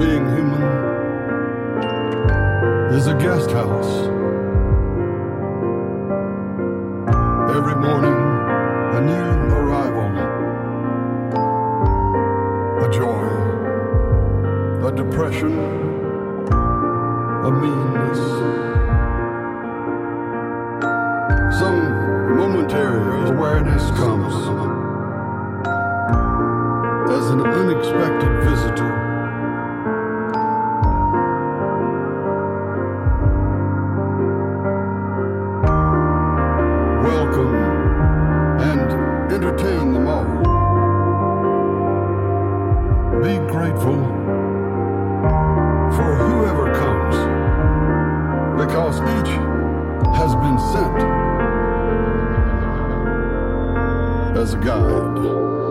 being human is a guest house. Every morning, a new arrival, a joy, a depression, a meanness. Some momentary awareness comes as an unexpected visitor. And entertain them all. Be grateful for whoever comes because each has been sent as a guide.